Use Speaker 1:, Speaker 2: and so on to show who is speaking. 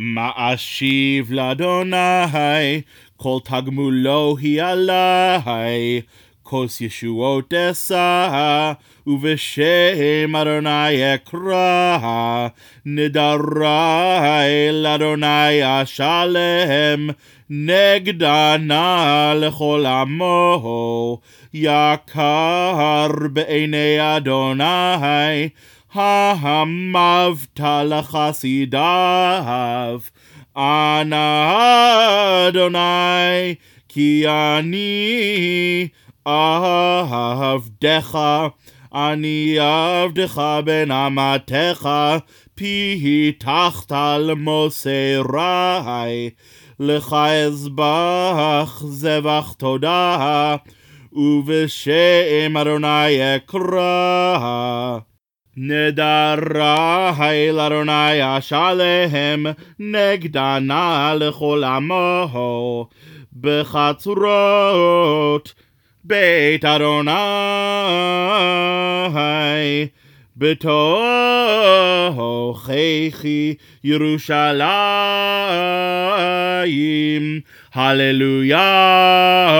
Speaker 1: מה אשיב לאדוני, כל תגמולו היא עלי, כוס ישועות אשא, ובשם אדוני אקרא, נדרי לאדוני אשלם, נגדנה לכל עמו, יקר בעיני אדוני, העמבת לחסידיו. אנא אדוני, כי אני עבדך, אני עבדך בן אמתך, פיתחת למוסרי, לך אזבח זבח תודה, ובשם אדוני אקרא. נדרי לאדוני אשלם, נגדנה לכל עמו, בחצרות בית אדוני, בתוככי ירושלים, הללויה.